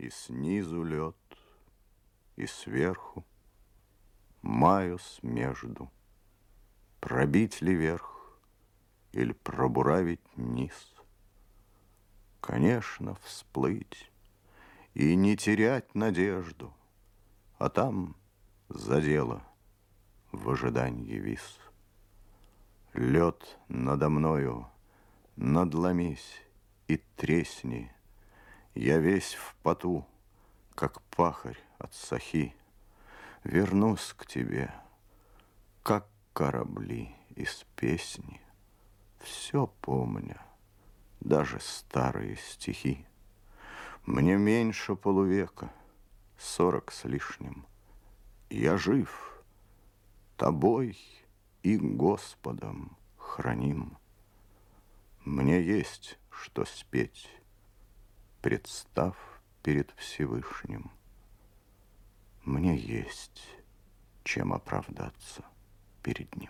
И снизу лед, и сверху Маюсь между. Пробить ли верх или пробуравить низ? Конечно, всплыть и не терять надежду, А там за дело в ожидании вис. Лед надо мною, надломись и тресни, Я весь в поту, как пахарь от сахи, Вернусь к тебе, как корабли из песни, Все помня, даже старые стихи. Мне меньше полувека, сорок с лишним. Я жив, тобой и Господом храним. Мне есть что спеть, представ перед Всевышним. Мне есть чем оправдаться перед Ним.